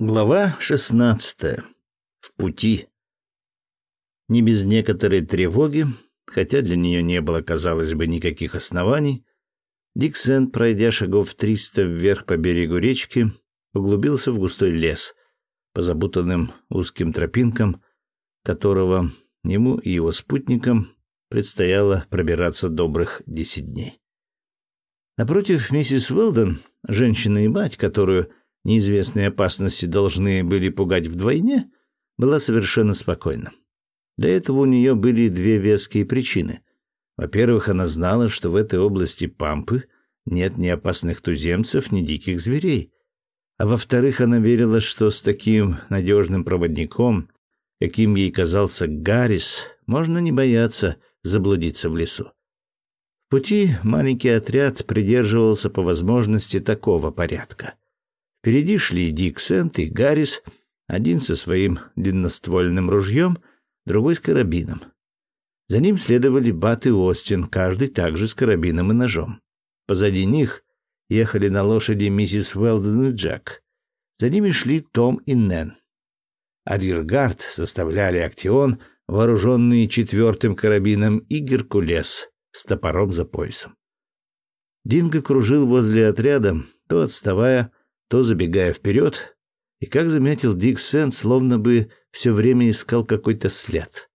Глава шестнадцатая. В пути. Не без некоторой тревоги, хотя для нее не было, казалось бы, никаких оснований, Диксен, пройдя шагов триста вверх по берегу речки, углубился в густой лес, по забутанным узким тропинкам, которого ему и его спутникам предстояло пробираться добрых десять дней. Напротив миссис Уэлдон, женщина и мать, которую неизвестные опасности должны были пугать вдвойне, была совершенно спокойна. Для этого у нее были две веские причины. Во-первых, она знала, что в этой области Пампы нет ни опасных туземцев, ни диких зверей. А во-вторых, она верила, что с таким надежным проводником, каким ей казался Гаррис, можно не бояться заблудиться в лесу. В пути маленький отряд придерживался по возможности такого порядка. Впереди шли Дик Сент и Гаррис, один со своим длинноствольным ружьем, другой с карабином. За ним следовали Бат и Остин, каждый также с карабином и ножом. Позади них ехали на лошади миссис Уэлден и Джек. За ними шли Том и Нэн. Арьергард составляли Актион, вооруженный четвертым карабином, и Геркулес с топором за поясом. Динго кружил возле отряда, то отставая, то забегая вперед, и, как заметил Дик Сент, словно бы все время искал какой-то след.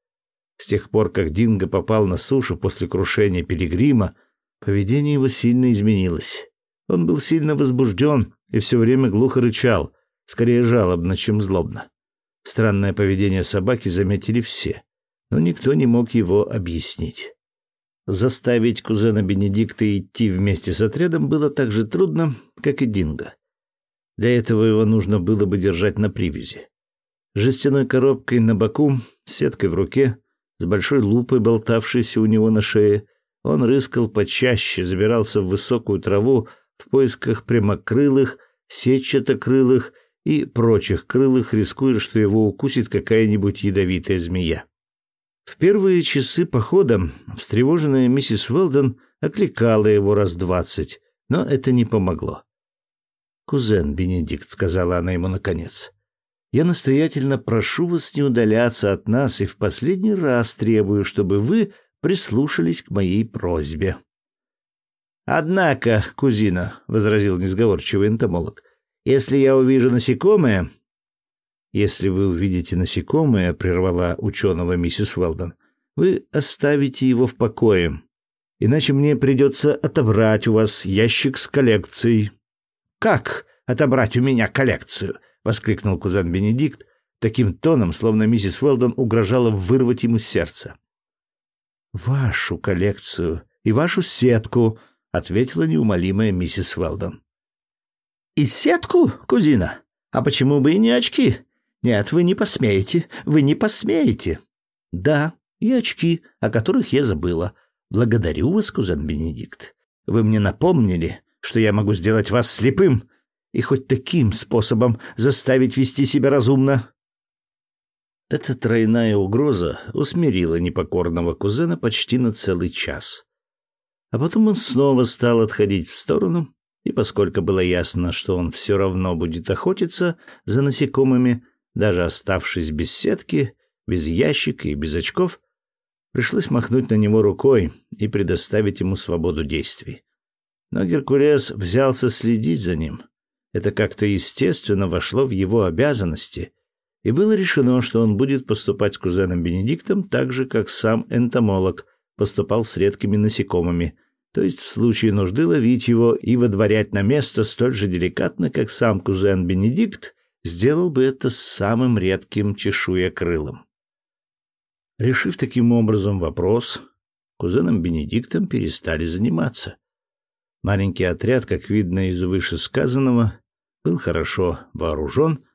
С тех пор, как Динго попал на сушу после крушения Пилигрима, поведение его сильно изменилось. Он был сильно возбужден и все время глухо рычал, скорее жалобно, чем злобно. Странное поведение собаки заметили все, но никто не мог его объяснить. Заставить кузена Бенедикта идти вместе с отрядом было так же трудно, как и Динго. Для этого его нужно было бы держать на привязи. Жестяной коробкой на боку, сеткой в руке, с большой лупой, болтавшейся у него на шее, он рыскал почаще, забирался в высокую траву в поисках прямокрылых, сетчатокрылых и прочих крылых, рискуя, что его укусит какая-нибудь ядовитая змея. В первые часы похода встревоженная миссис Уэлдон окликала его раз двадцать, но это не помогло. «Кузен Бенедикт», — сказала она ему наконец, — «я настоятельно прошу вас не удаляться от нас и в последний раз требую, чтобы вы прислушались к моей просьбе». «Однако, кузина», — возразил несговорчивый энтомолог, — «если я увижу насекомое...» «Если вы увидите насекомое», — прервала ученого миссис Уэлдон, — «вы оставите его в покое, иначе мне придется отобрать у вас ящик с коллекцией». «Как отобрать у меня коллекцию?» — воскликнул кузен Бенедикт таким тоном, словно миссис Уэлдон угрожала вырвать ему сердце. «Вашу коллекцию и вашу сетку», — ответила неумолимая миссис Уэлдон. «И сетку, кузина? А почему бы и не очки? Нет, вы не посмеете, вы не посмеете». «Да, и очки, о которых я забыла. Благодарю вас, кузен Бенедикт. Вы мне напомнили, что я могу сделать вас слепым и хоть таким способом заставить вести себя разумно. Эта тройная угроза усмирила непокорного кузена почти на целый час. А потом он снова стал отходить в сторону, и поскольку было ясно, что он все равно будет охотиться за насекомыми, даже оставшись без сетки, без ящика и без очков, пришлось махнуть на него рукой и предоставить ему свободу действий. Но Геркулес взялся следить за ним. Это как-то естественно вошло в его обязанности, и было решено, что он будет поступать с кузеном Бенедиктом так же, как сам энтомолог поступал с редкими насекомыми, то есть в случае нужды ловить его и водворять на место столь же деликатно, как сам кузен Бенедикт сделал бы это с самым редким чешуекрылым. Решив таким образом вопрос, кузеном Бенедиктом перестали заниматься. Маленький отряд, как видно из вышесказанного, был хорошо вооружен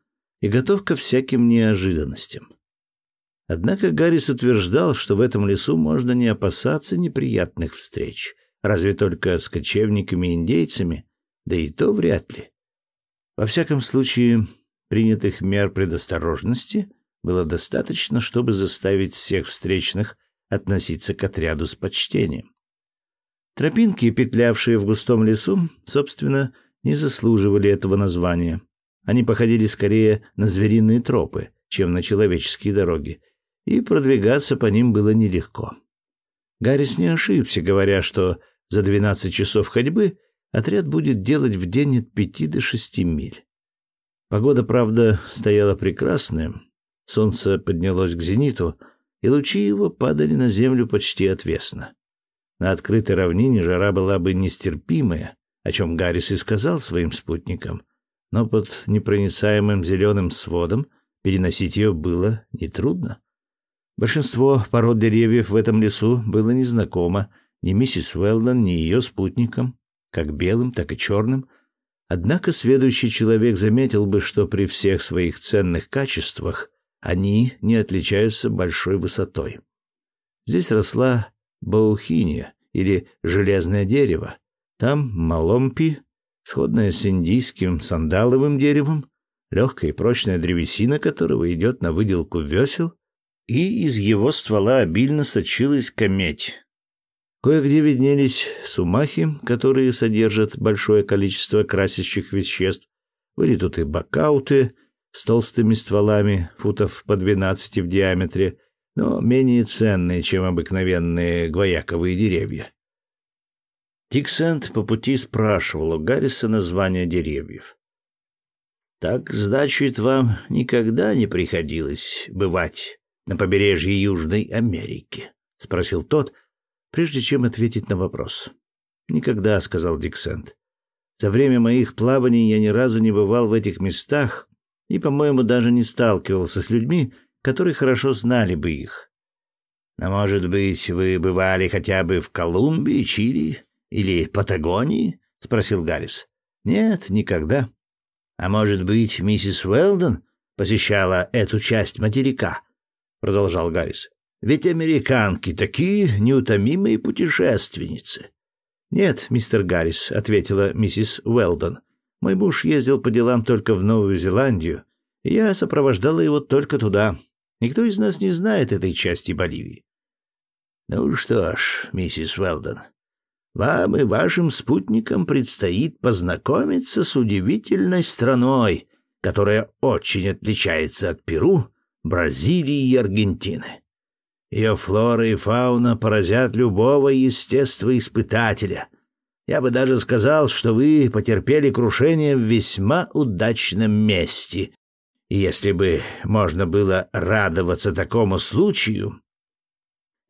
и готов ко всяким неожиданностям. Однако Гаррис утверждал, что в этом лесу можно не опасаться неприятных встреч, разве только с кочевниками и индейцами, да и то вряд ли. Во всяком случае, принятых мер предосторожности было достаточно, чтобы заставить всех встречных относиться к отряду с почтением. Тропинки, петлявшие в густом лесу, собственно, не заслуживали этого названия. Они походили скорее на звериные тропы, чем на человеческие дороги, и продвигаться по ним было нелегко. Гаррис не ошибся, говоря, что за 12 часов ходьбы отряд будет делать в день от пяти до шести миль. Погода, правда, стояла прекрасная. Солнце поднялось к зениту, и лучи его падали на землю почти отвесно. На открытой равнине жара была бы нестерпимая, о чем Гаррис и сказал своим спутникам, но под непроницаемым зеленым сводом переносить ее было нетрудно. Большинство пород деревьев в этом лесу было незнакомо ни миссис Уэлдон, ни ее спутникам, как белым, так и черным. Однако следующий человек заметил бы, что при всех своих ценных качествах они не отличаются большой высотой. Здесь росла баухиния или железное дерево, там маломпи, сходное с индийским сандаловым деревом, легкая и прочная древесина которого идет на выделку весел, и из его ствола обильно сочилась кометь. Кое-где виднелись сумахи, которые содержат большое количество красящих веществ, были тут и бакауты с толстыми стволами, футов по двенадцати в диаметре, но менее ценные, чем обыкновенные гвояковые деревья. Тиксент по пути спрашивал у Гарриса названия деревьев. «Так, значит, вам никогда не приходилось бывать на побережье Южной Америки?» — спросил тот, прежде чем ответить на вопрос. «Никогда», — сказал Диксент. «За время моих плаваний я ни разу не бывал в этих местах и, по-моему, даже не сталкивался с людьми, которые хорошо знали бы их. Но, может быть, вы бывали хотя бы в Колумбии, Чили или Патагонии? спросил Гаррис. Нет, никогда. А может быть, миссис Уэлдон посещала эту часть материка? продолжал Гаррис. Ведь американки такие неутомимые путешественницы. Нет, мистер Гаррис, ответила миссис Уэлдон. Мой муж ездил по делам только в Новую Зеландию, и я сопровождала его только туда. Никто из нас не знает этой части Боливии. Ну что ж, миссис Уэлдон, вам и вашим спутникам предстоит познакомиться с удивительной страной, которая очень отличается от Перу, Бразилии и Аргентины. Ее флора и фауна поразят любого естествоиспытателя. Я бы даже сказал, что вы потерпели крушение в весьма удачном месте, если бы можно было радоваться такому случаю...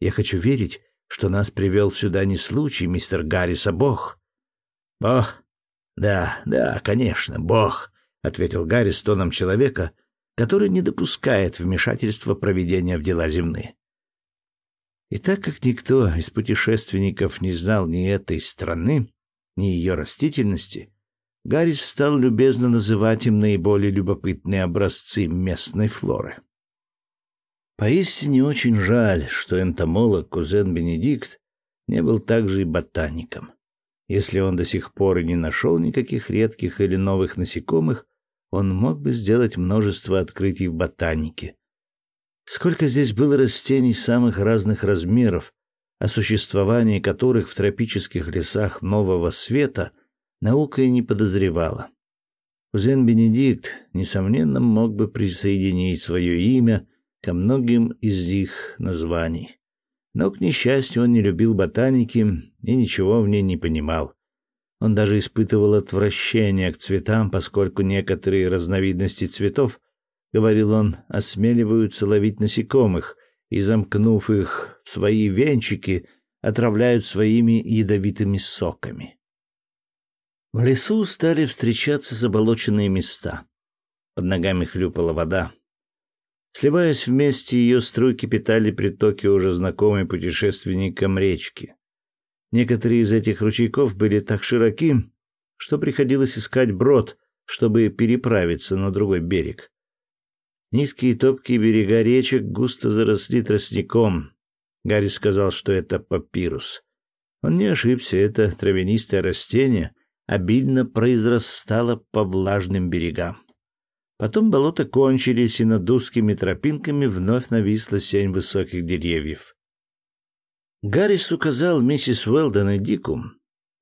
Я хочу верить, что нас привел сюда не случай, мистер Гаррис, а Бог. Бог? Да, да, конечно, Бог, ответил Гаррис тоном человека, который не допускает вмешательства проведения в дела земные. И так как никто из путешественников не знал ни этой страны, ни ее растительности, Гаррис стал любезно называть им наиболее любопытные образцы местной флоры. Поистине очень жаль, что энтомолог кузен Бенедикт не был также и ботаником. Если он до сих пор и не нашел никаких редких или новых насекомых, он мог бы сделать множество открытий в ботанике. Сколько здесь было растений самых разных размеров, о существовании которых в тропических лесах Нового Света – наука и не подозревала. Кузен Бенедикт, несомненно, мог бы присоединить свое имя ко многим из их названий. Но, к несчастью, он не любил ботаники и ничего в ней не понимал. Он даже испытывал отвращение к цветам, поскольку некоторые разновидности цветов, говорил он, осмеливаются ловить насекомых и, замкнув их в свои венчики, отравляют своими ядовитыми соками. В лесу стали встречаться заболоченные места. Под ногами хлюпала вода. Сливаясь вместе, ее струйки питали притоки уже знакомой путешественникам речки. Некоторые из этих ручейков были так широки, что приходилось искать брод, чтобы переправиться на другой берег. Низкие топкие берега речек густо заросли тростником. Гарри сказал, что это папирус. Он не ошибся, это травянистое растение — обильно произрастала по влажным берегам. Потом болота кончились, и над узкими тропинками вновь нависла сень высоких деревьев. Гаррис указал миссис Уэлдон и Дику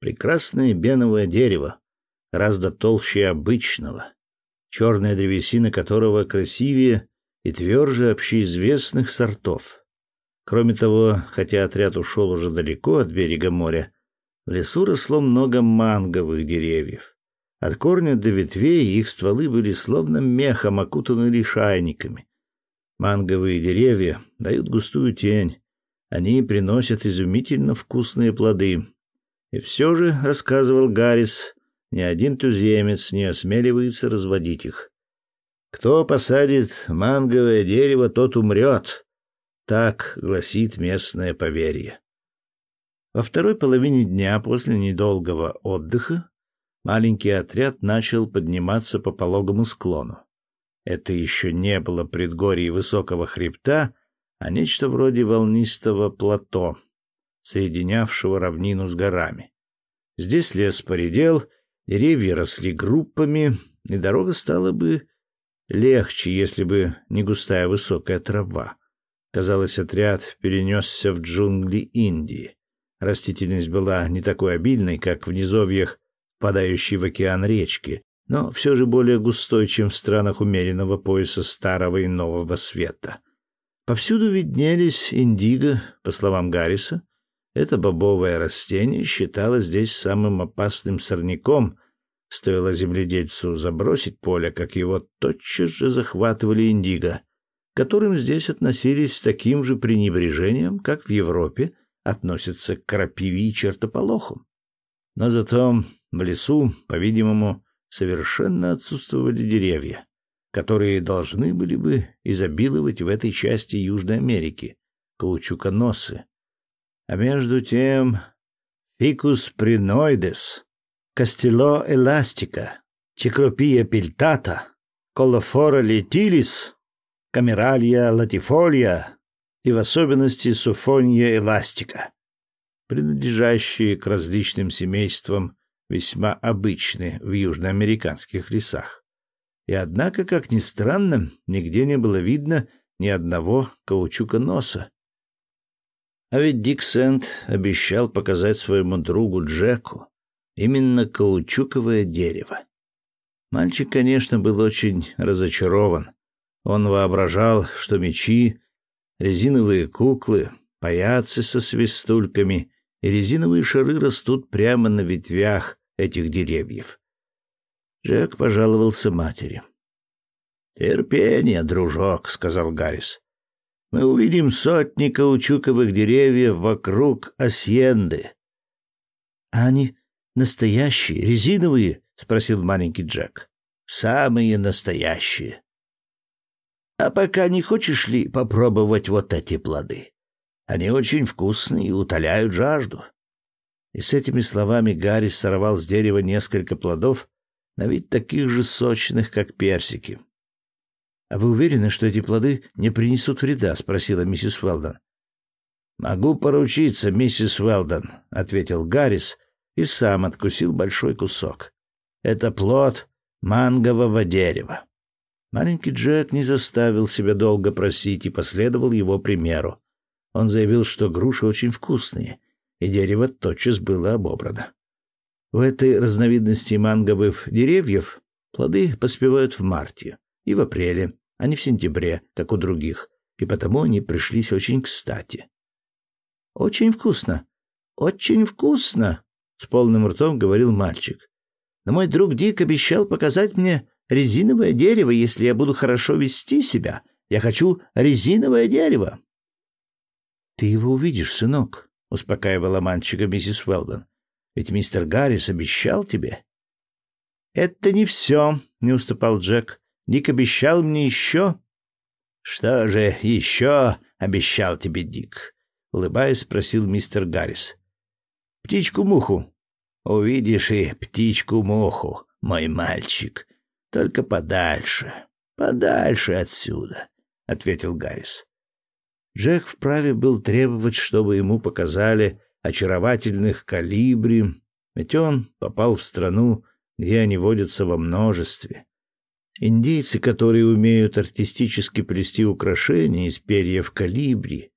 прекрасное беновое дерево, гораздо толще обычного. черная древесина которого красивее и тверже общеизвестных сортов. Кроме того, хотя отряд ушел уже далеко от берега моря, в лесу росло много манговых деревьев. От корня до ветвей их стволы были словно мехом окутаны лишайниками. Манговые деревья дают густую тень, они приносят изумительно вкусные плоды. И все же, рассказывал Гаррис, ни один туземец не осмеливается разводить их. Кто посадит манговое дерево, тот умрет. Так гласит местное поверье. Во второй половине дня после недолгого отдыха маленький отряд начал подниматься по пологому склону. Это еще не было предгорье высокого хребта, а нечто вроде волнистого плато, соединявшего равнину с горами. Здесь лес поредел, деревья росли группами, и дорога стала бы легче, если бы не густая высокая трава. Казалось, отряд перенесся в джунгли Индии. Растительность была не такой обильной, как в низовьях, впадающей в океан речки, но все же более густой, чем в странах умеренного пояса Старого и Нового Света. Повсюду виднелись индиго, по словам Гарриса. Это бобовое растение считалось здесь самым опасным сорняком. Стоило земледельцу забросить поле, как его тотчас же захватывали индиго, которым здесь относились с таким же пренебрежением, как в Европе относятся к крапиве и чертополоху. Но зато в лесу, по-видимому, совершенно отсутствовали деревья которые должны были бы изобиловать в этой части Южной Америки, каучуконосы. А между тем фикус приноидес, кастело эластика, чекропия пельтата, колофора летилис, камералья латифолия и в особенности суфония эластика, принадлежащие к различным семействам, весьма обычны в южноамериканских лесах. И однако, как ни странно, нигде не было видно ни одного каучука носа. А ведь Дик Сент обещал показать своему другу Джеку именно каучуковое дерево. Мальчик, конечно, был очень разочарован. Он воображал, что мечи, резиновые куклы, паяцы со свистульками и резиновые шары растут прямо на ветвях этих деревьев. Джек пожаловался матери. «Терпение, дружок», — сказал Гаррис. «Мы увидим сотни каучуковых деревьев вокруг Асьенды». «А они настоящие, резиновые?» — спросил маленький Джек. «Самые настоящие». «А пока не хочешь ли попробовать вот эти плоды? Они очень вкусные и утоляют жажду». И с этими словами Гаррис сорвал с дерева несколько плодов на вид таких же сочных, как персики. «А вы уверены, что эти плоды не принесут вреда?» — спросила миссис Уэлдон. «Могу поручиться, миссис Уэлдон», — ответил Гаррис и сам откусил большой кусок. «Это плод мангового дерева». Маленький Джек не заставил себя долго просить и последовал его примеру. Он заявил, что груши очень вкусные, и дерево тотчас было обобрано. У этой разновидности манговых деревьев плоды поспевают в марте и в апреле, а не в сентябре, как у других, и потому они пришлись очень кстати. «Очень вкусно! Очень вкусно!» — с полным ртом говорил мальчик. «Но мой друг Дик обещал показать мне резиновое дерево, если я буду хорошо вести себя. Я хочу резиновое дерево!» «Ты его увидишь, сынок», — успокаивала мальчика миссис Уэлдон. Ведь мистер Гаррис обещал тебе. Это не все, не уступал Джек. Дик обещал мне еще. Что же еще обещал тебе Дик? Улыбаясь, спросил мистер Гаррис. Птичку-муху. Увидишь и птичку-муху, мой мальчик. Только подальше, подальше отсюда, ответил Гаррис. Джек вправе был требовать, чтобы ему показали очаровательных калибри, ведь он попал в страну, где они водятся во множестве. Индейцы, которые умеют артистически плести украшения из перьев калибри,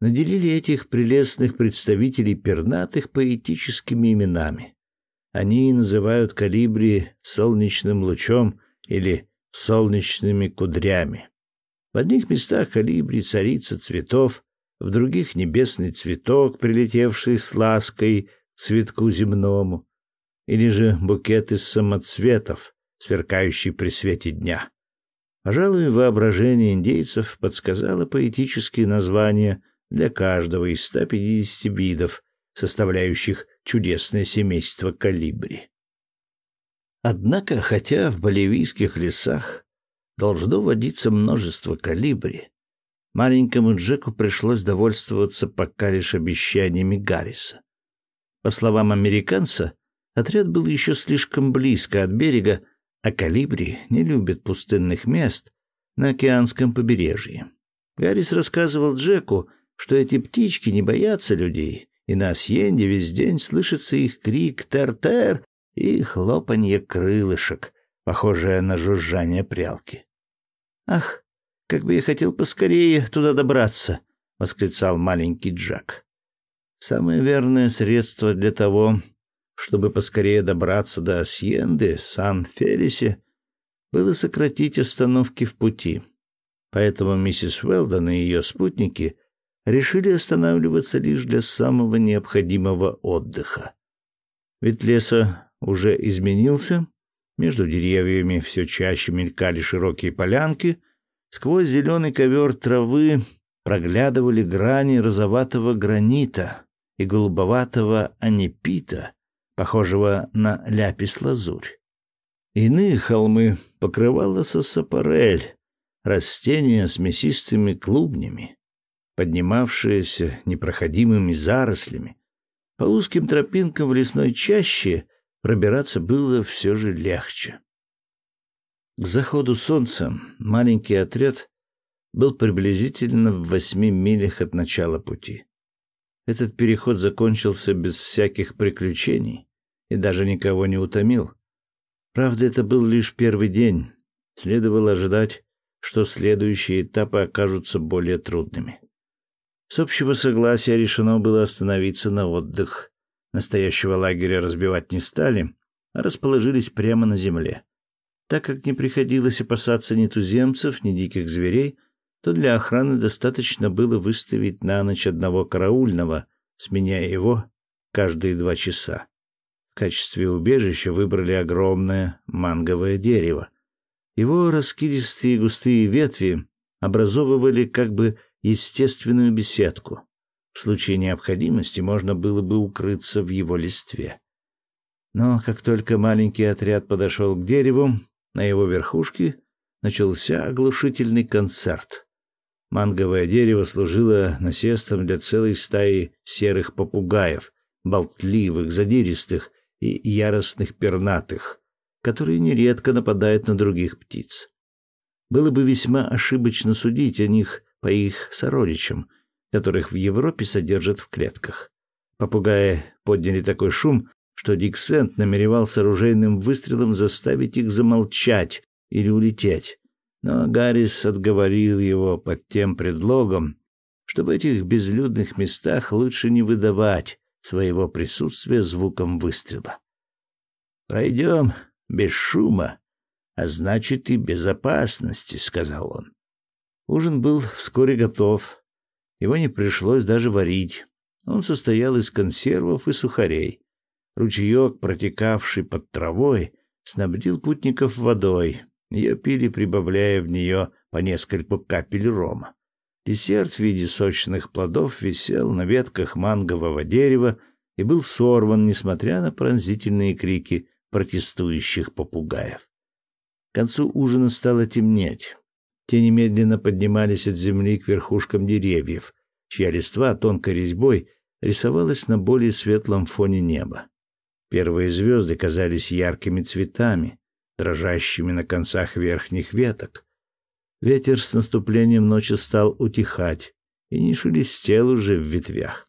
наделили этих прелестных представителей пернатых поэтическими именами. Они называют калибри солнечным лучом или солнечными кудрями. В одних местах калибри царица цветов, в других небесный цветок, прилетевший с лаской к цветку земному, или же букет из самоцветов, сверкающий при свете дня. Пожалуй, воображение индейцев подсказало поэтические названия для каждого из 150 видов, составляющих чудесное семейство калибри. Однако, хотя в боливийских лесах должно водиться множество калибри, маленькому Джеку пришлось довольствоваться пока лишь обещаниями Гарриса. По словам американца, отряд был еще слишком близко от берега, а калибри не любят пустынных мест на океанском побережье. Гаррис рассказывал Джеку, что эти птички не боятся людей, и на Асьенде весь день слышится их крик «тер-тер» и хлопанье крылышек, похожее на жужжание прялки. «Ах, как бы я хотел поскорее туда добраться!» — восклицал маленький Джак. «Самое верное средство для того, чтобы поскорее добраться до Асьенды, Сан-Фелисе, было сократить остановки в пути. Поэтому миссис Уэлдон и ее спутники решили останавливаться лишь для самого необходимого отдыха. Ведь леса уже изменился, между деревьями все чаще мелькали широкие полянки, сквозь зеленый ковер травы проглядывали грани розоватого гранита и голубоватого анепита, похожего на ляпис-лазурь. Иные холмы покрывала сосапарель, растения с мясистыми клубнями, поднимавшиеся непроходимыми зарослями. По узким тропинкам в лесной чаще пробираться было все же легче. К заходу солнца маленький отряд был приблизительно в восьми милях от начала пути. Этот переход закончился без всяких приключений и даже никого не утомил. Правда, это был лишь первый день. Следовало ожидать, что следующие этапы окажутся более трудными. С общего согласия решено было остановиться на отдых. Настоящего лагеря разбивать не стали, а расположились прямо на земле. Так как не приходилось опасаться ни туземцев, ни диких зверей, то для охраны достаточно было выставить на ночь одного караульного, сменяя его каждые два часа. В качестве убежища выбрали огромное манговое дерево. Его раскидистые густые ветви образовывали как бы естественную беседку. В случае необходимости можно было бы укрыться в его листве. Но как только маленький отряд подошел к дереву, на его верхушке начался оглушительный концерт. Манговое дерево служило насестом для целой стаи серых попугаев, болтливых, задиристых и яростных пернатых, которые нередко нападают на других птиц. Было бы весьма ошибочно судить о них по их сородичам, которых в Европе содержат в клетках. Попугаи подняли такой шум, что Диксент намеревался оружейным выстрелом заставить их замолчать или улететь. Но Гаррис отговорил его под тем предлогом, что в этих безлюдных местах лучше не выдавать своего присутствия звуком выстрела. «Пройдем без шума, а значит и безопасности», — сказал он. Ужин был вскоре готов. Его не пришлось даже варить. Он состоял из консервов и сухарей. Ручеек, протекавший под травой, снабдил путников водой, ее пили, прибавляя в нее по нескольку капель рома. Десерт в виде сочных плодов висел на ветках мангового дерева и был сорван, несмотря на пронзительные крики протестующих попугаев. К концу ужина стало темнеть. Те немедленно поднимались от земли к верхушкам деревьев, чья листва тонкой резьбой рисовалась на более светлом фоне неба. Первые звезды казались яркими цветами, дрожащими на концах верхних веток. Ветер с наступлением ночи стал утихать и не шелестел уже в ветвях.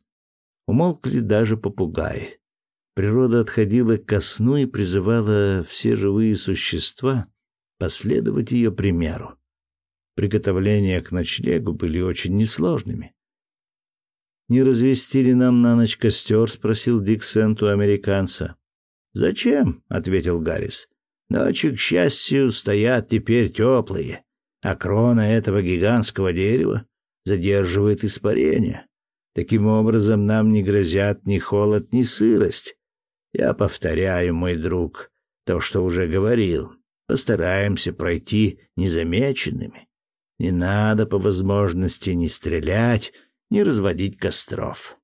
Умолкли даже попугаи. Природа отходила ко сну и призывала все живые существа последовать ее примеру. Приготовления к ночлегу были очень несложными. «Не развести ли нам на ночь костер?» — спросил Дик Сент у американца. «Зачем?» — ответил Гаррис. Ночи, к счастью, стоят теперь теплые, а крона этого гигантского дерева задерживает испарение. Таким образом, нам не грозят ни холод, ни сырость. Я повторяю, мой друг, то, что уже говорил. Постараемся пройти незамеченными. Не надо по возможности ни стрелять, ни разводить костров.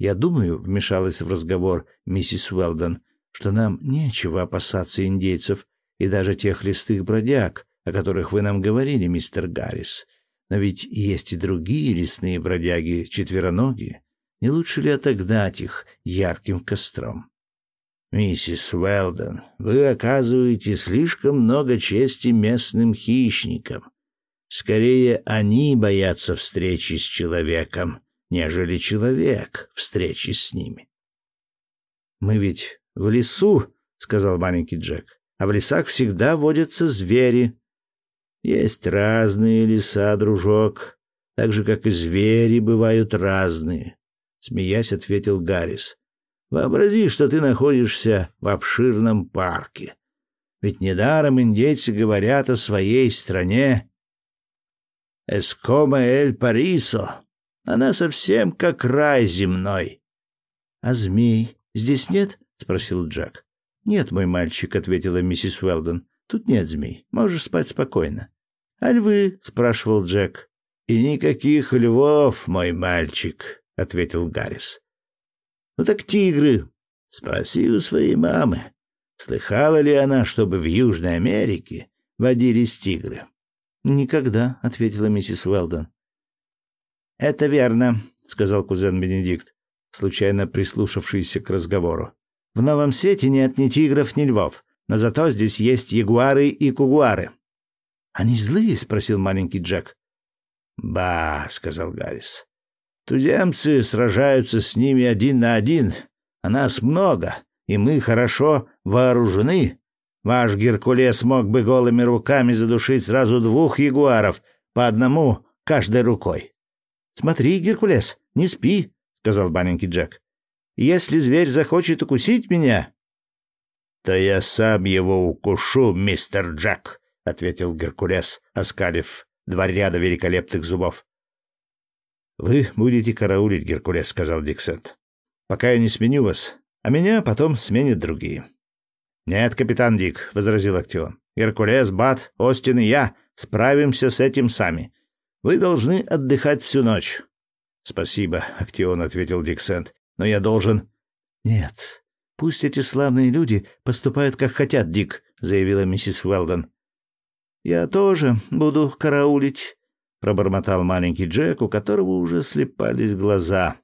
Я думаю, вмешалась в разговор миссис Уэлдон, что нам нечего опасаться индейцев и даже тех листых бродяг, о которых вы нам говорили, мистер Гаррис. Но ведь есть и другие лесные бродяги, четвероногие. Не лучше ли отогнать их ярким костром? Миссис Уэлдон, вы оказываете слишком много чести местным хищникам. Скорее, они боятся встречи с человеком, нежели человек встречи с ними. Мы ведь в лесу, сказал маленький Джек. А в лесах всегда водятся звери. Есть разные леса, дружок, так же как и звери бывают разные, смеясь, ответил Гаррис. Вообрази, что ты находишься в обширном парке. Ведь недаром индейцы говорят о своей стране Эскома эль Парисо. Она совсем как рай земной. А змей здесь нет? спросил Джек. Нет, мой мальчик, ответила миссис Уэлдон. Тут нет змей. Можешь спать спокойно. А львы? спрашивал Джек. И никаких львов, мой мальчик, ответил Гаррис. Ну так тигры. Спроси у своей мамы. Слыхала ли она, чтобы в Южной Америке водились тигры? Никогда, ответила миссис Уэлдон. Это верно, сказал кузен Бенедикт, случайно прислушавшийся к разговору. В Новом Свете нет ни тигров, ни львов, но зато здесь есть ягуары и кугуары. Они злые? спросил маленький Джек. Ба, сказал Гаррис. Туземцы сражаются с ними один на один, а нас много, и мы хорошо вооружены. Ваш Геркулес мог бы голыми руками задушить сразу двух ягуаров, по одному каждой рукой. Смотри, Геркулес, не спи, сказал маленький Джек. Если зверь захочет укусить меня, то я сам его укушу, мистер Джек, ответил Геркулес, оскалив два ряда великолепных зубов. Вы будете караулить, Геркулес, сказал Диксент. Пока я не сменю вас, а меня потом сменят другие. Нет, капитан Дик, возразил Актион. Геркулес, Бат, Остин и я справимся с этим сами. Вы должны отдыхать всю ночь. Спасибо, Актион, ответил Диксент но я должен... Нет, пусть эти славные люди поступают как хотят, Дик, заявила миссис Уэлдон. Я тоже буду караулить, пробормотал маленький Джек, у которого уже слепались глаза.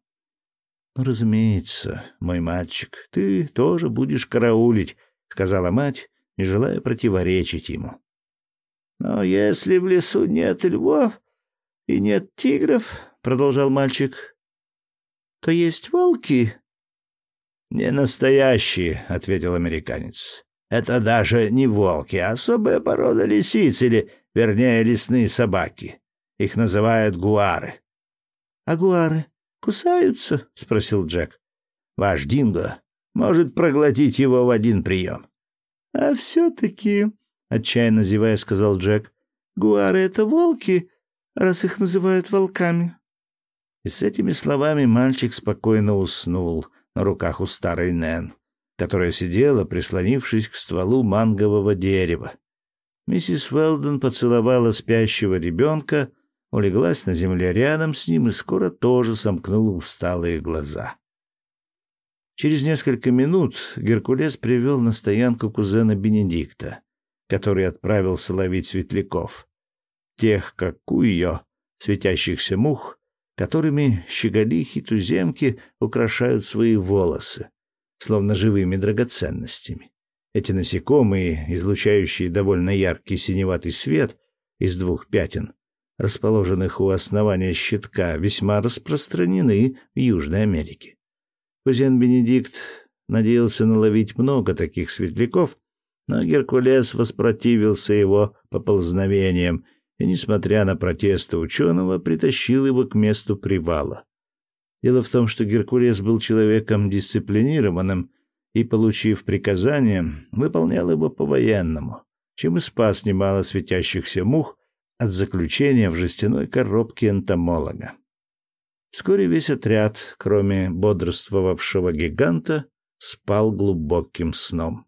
Ну, разумеется, мой мальчик, ты тоже будешь караулить, сказала мать, не желая противоречить ему. Но если в лесу нет львов и нет тигров, продолжал мальчик, то есть волки?» «Не настоящие», — ответил американец. «Это даже не волки, а особая порода лисиц или, вернее, лесные собаки. Их называют гуары». «А гуары кусаются?» — спросил Джек. «Ваш динго может проглотить его в один прием». «А все-таки...» — отчаянно зевая сказал Джек. «Гуары — это волки, раз их называют волками». И с этими словами мальчик спокойно уснул на руках у старой Нэн, которая сидела, прислонившись к стволу мангового дерева. Миссис Уэлдон поцеловала спящего ребенка, улеглась на земле рядом с ним и скоро тоже сомкнула усталые глаза. Через несколько минут Геркулес привел на стоянку кузена Бенедикта, который отправился ловить светляков. Тех, как ее, светящихся мух, которыми щеголихи-туземки украшают свои волосы, словно живыми драгоценностями. Эти насекомые, излучающие довольно яркий синеватый свет из двух пятен, расположенных у основания щитка, весьма распространены в Южной Америке. Кузен Бенедикт надеялся наловить много таких светляков, но Геркулес воспротивился его поползновениям и, несмотря на протесты ученого, притащил его к месту привала. Дело в том, что Геркулес был человеком дисциплинированным и, получив приказание, выполнял его по-военному, чем и спас немало светящихся мух от заключения в жестяной коробке энтомолога. Вскоре весь отряд, кроме бодрствовавшего гиганта, спал глубоким сном.